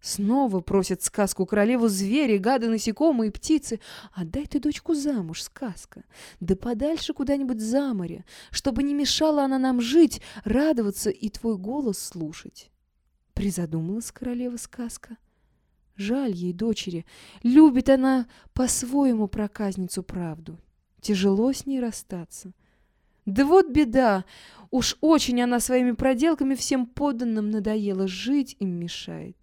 Снова просят сказку королеву звери, гады, насекомые, птицы. Отдай ты дочку замуж, сказка. Да подальше куда-нибудь за море, чтобы не мешала она нам жить, радоваться и твой голос слушать. Призадумалась королева сказка. Жаль ей дочери. Любит она по-своему проказницу правду. Тяжело с ней расстаться. Да вот беда. Уж очень она своими проделками всем подданным надоела. Жить им мешает.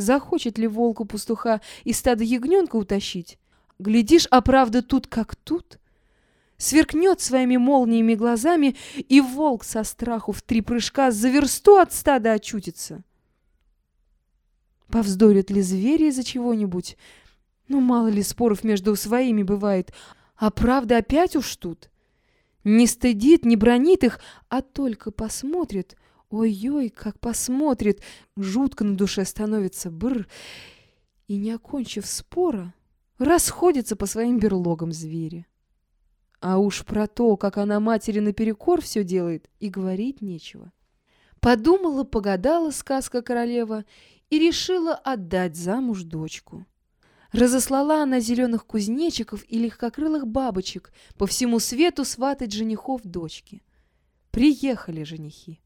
Захочет ли волку пастуха из стада ягненка утащить? Глядишь, а правда тут как тут. Сверкнет своими молниями глазами, и волк со страху в три прыжка за версту от стада очутится. Повздорят ли звери из-за чего-нибудь? Ну, мало ли споров между своими бывает. А правда опять уж тут. Не стыдит, не бронит их, а только посмотрит. Ой-ой, как посмотрит. Жутко на душе становится. Бр. И, не окончив спора, расходятся по своим берлогам звери. А уж про то, как она матери наперекор все делает, и говорить нечего. Подумала, погадала сказка королева и решила отдать замуж дочку. Разослала она зеленых кузнечиков и легкокрылых бабочек по всему свету сватать женихов дочки. Приехали женихи.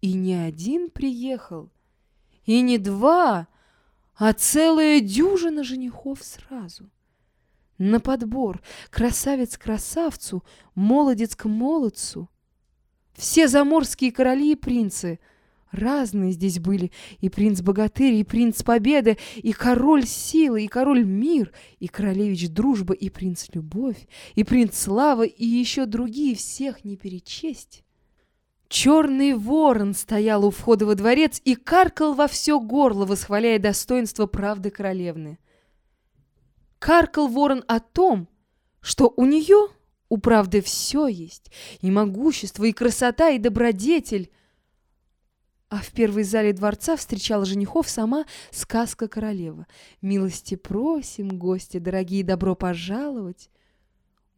И не один приехал, и не два, а целая дюжина женихов сразу. На подбор красавец красавцу, молодец к молодцу. Все заморские короли и принцы — Разные здесь были и принц-богатырь, и принц Победы, и король силы, и король мир, и королевич дружба, и принц любовь, и принц слава, и еще другие всех не перечесть. Черный ворон стоял у входа во дворец и каркал во все горло, восхваляя достоинство правды королевны. Каркал ворон о том, что у нее, у правды, все есть, и могущество, и красота, и добродетель, а в первой зале дворца встречала женихов сама сказка королева. «Милости просим, гости дорогие, добро пожаловать!»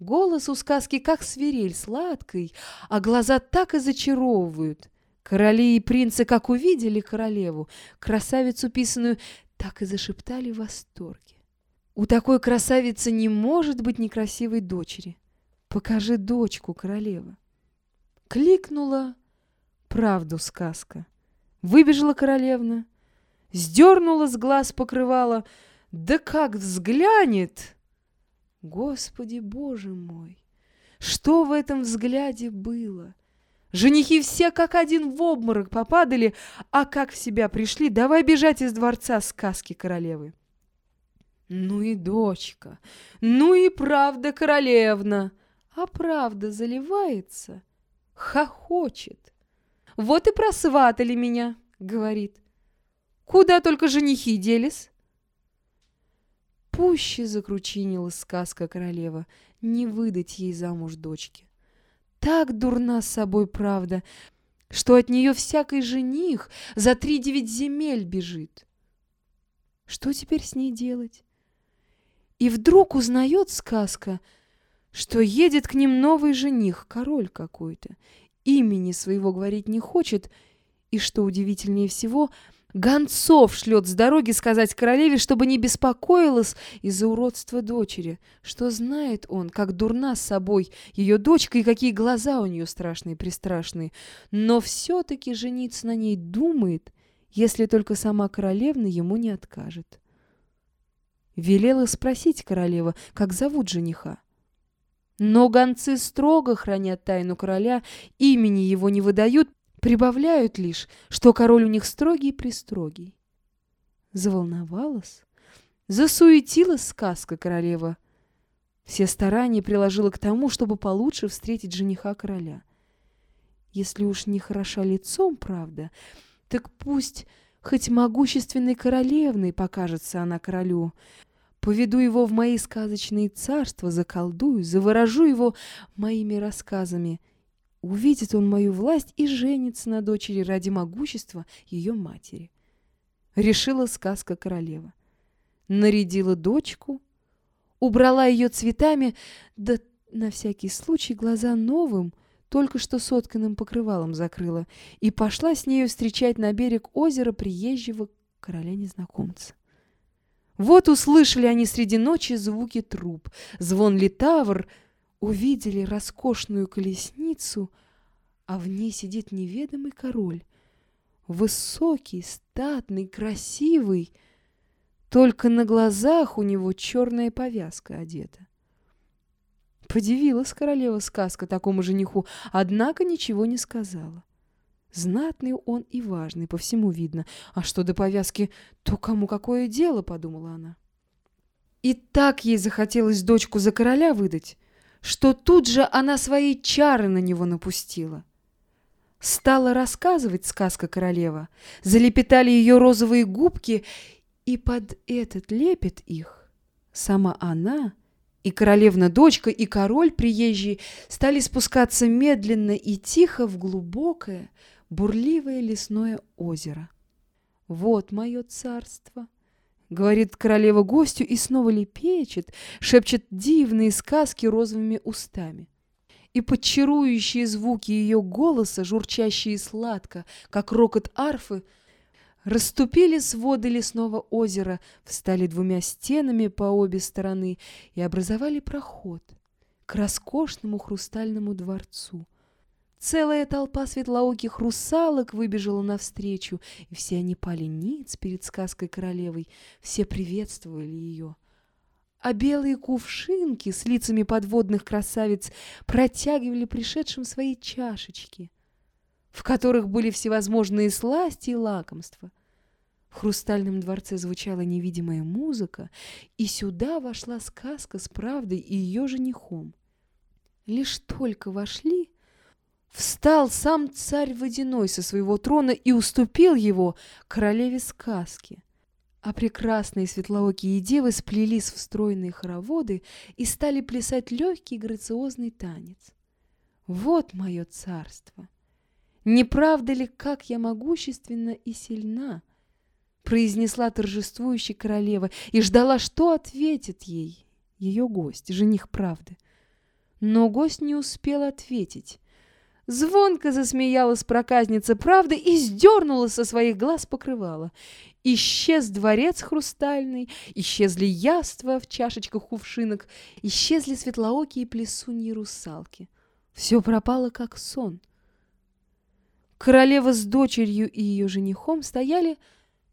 Голос у сказки как свирель, сладкий, а глаза так и зачаровывают. Короли и принцы, как увидели королеву, красавицу писаную, так и зашептали в восторге. У такой красавицы не может быть некрасивой дочери. Покажи дочку, королева. Кликнула правду сказка. Выбежала королевна, сдернула с глаз покрывала, да как взглянет! Господи, боже мой! Что в этом взгляде было? Женихи все как один в обморок попадали, а как в себя пришли, давай бежать из дворца сказки королевы. Ну и дочка, ну и правда королевна, а правда заливается, хохочет. Вот и просватали меня, говорит. Куда только женихи делись? Пуще закручинилась сказка королева, не выдать ей замуж дочки. Так дурна с собой правда, что от нее всякий жених за три девять земель бежит. Что теперь с ней делать? И вдруг узнает сказка, что едет к ним новый жених, король какой-то, имени своего говорить не хочет, и, что удивительнее всего, гонцов шлет с дороги сказать королеве, чтобы не беспокоилась из-за уродства дочери, что знает он, как дурна с собой ее дочка и какие глаза у нее страшные-пристрашные, но все-таки жениться на ней думает, если только сама королевна ему не откажет. Велела спросить королева, как зовут жениха. Но гонцы строго хранят тайну короля, имени его не выдают, прибавляют лишь, что король у них строгий-престрогий. Заволновалась, засуетилась сказка королева. Все старания приложила к тому, чтобы получше встретить жениха короля. Если уж не хороша лицом, правда, так пусть хоть могущественной королевной покажется она королю, Поведу его в мои сказочные царства, заколдую, заворожу его моими рассказами. Увидит он мою власть и женится на дочери ради могущества ее матери. Решила сказка королева. Нарядила дочку, убрала ее цветами, да на всякий случай глаза новым, только что сотканным покрывалом закрыла, и пошла с нею встречать на берег озера приезжего короля-незнакомца. Вот услышали они среди ночи звуки труб, звон литавр, увидели роскошную колесницу, а в ней сидит неведомый король. Высокий, статный, красивый, только на глазах у него черная повязка одета. Подивилась королева сказка такому жениху, однако ничего не сказала. Знатный он и важный, по всему видно. А что до повязки, то кому какое дело, подумала она. И так ей захотелось дочку за короля выдать, что тут же она свои чары на него напустила. Стала рассказывать сказка королева, залепетали ее розовые губки, и под этот лепет их сама она и королевна-дочка, и король приезжий стали спускаться медленно и тихо в глубокое, бурливое лесное озеро. «Вот мое царство!» — говорит королева гостю и снова лепечет, шепчет дивные сказки розовыми устами. И подчарующие звуки ее голоса, журчащие сладко, как рокот арфы, расступили своды лесного озера, встали двумя стенами по обе стороны и образовали проход к роскошному хрустальному дворцу — Целая толпа светлооких русалок выбежала навстречу, и все они пали ниц перед сказкой королевой, все приветствовали ее. А белые кувшинки с лицами подводных красавиц протягивали пришедшим свои чашечки, в которых были всевозможные сласти и лакомства. В хрустальном дворце звучала невидимая музыка, и сюда вошла сказка с правдой и ее женихом. Лишь только вошли, Встал сам царь Водяной со своего трона и уступил его королеве сказки. А прекрасные светлоокие девы сплелись в стройные хороводы и стали плясать легкий грациозный танец. Вот мое царство! Не правда ли, как я могущественна и сильна? произнесла торжествующая королева и ждала, что ответит ей ее гость, жених правды. Но гость не успел ответить. Звонко засмеялась проказница правды и сдернула со своих глаз покрывало. Исчез дворец хрустальный, исчезли яства в чашечках кувшинок, исчезли светлоокие плесуньи русалки. Все пропало, как сон. Королева с дочерью и ее женихом стояли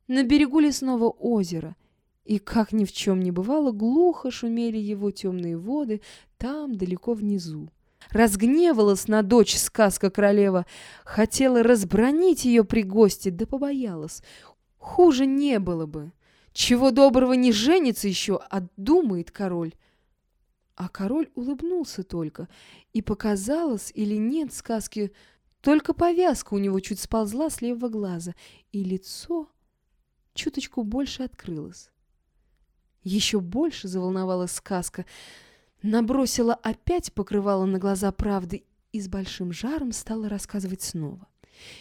на берегу лесного озера, и, как ни в чем не бывало, глухо шумели его темные воды там, далеко внизу. Разгневалась на дочь сказка королева, хотела разбронить ее при гости, да побоялась. Хуже не было бы. Чего доброго не женится еще, а думает король. А король улыбнулся только, и показалось или нет сказки, только повязка у него чуть сползла с левого глаза, и лицо чуточку больше открылось. Еще больше заволновалась сказка — набросила опять покрывало на глаза правды и с большим жаром стала рассказывать снова.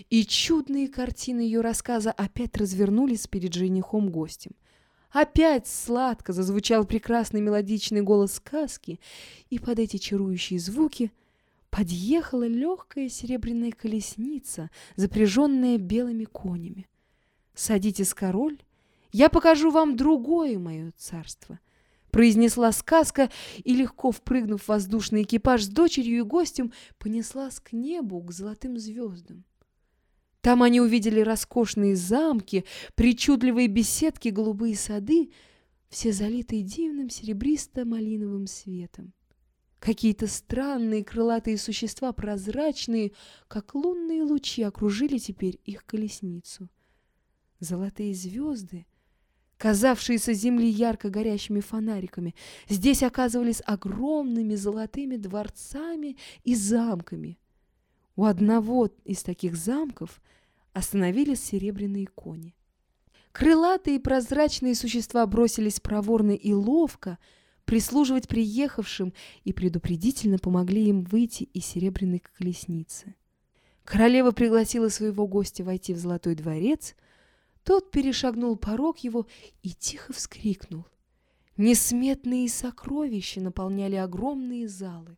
И чудные картины ее рассказа опять развернулись перед женихом гостем. Опять сладко зазвучал прекрасный мелодичный голос сказки, и под эти чарующие звуки подъехала легкая серебряная колесница, запряженная белыми конями. «Садитесь, король, я покажу вам другое мое царство», произнесла сказка и, легко впрыгнув в воздушный экипаж с дочерью и гостем, понеслась к небу, к золотым звездам. Там они увидели роскошные замки, причудливые беседки, голубые сады, все залитые дивным серебристо-малиновым светом. Какие-то странные крылатые существа, прозрачные, как лунные лучи, окружили теперь их колесницу. Золотые звезды — казавшиеся земли ярко горящими фонариками, здесь оказывались огромными золотыми дворцами и замками. У одного из таких замков остановились серебряные кони. Крылатые прозрачные существа бросились проворно и ловко прислуживать приехавшим и предупредительно помогли им выйти из серебряной колесницы. Королева пригласила своего гостя войти в Золотой дворец — тот перешагнул порог его и тихо вскрикнул. Несметные сокровища наполняли огромные залы.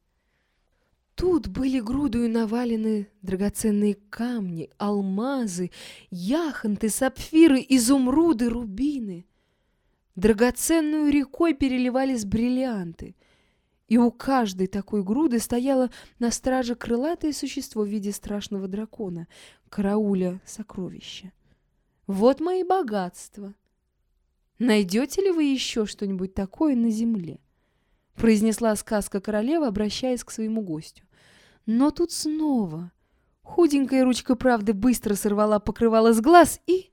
Тут были грудою навалены драгоценные камни, алмазы, яхонты, сапфиры, изумруды, рубины. Драгоценную рекой переливались бриллианты. И у каждой такой груды стояло на страже крылатое существо в виде страшного дракона, карауля сокровища. Вот мои богатства. Найдете ли вы еще что-нибудь такое на земле? произнесла сказка королева, обращаясь к своему гостю. Но тут снова худенькая ручка правды быстро сорвала покрывало с глаз и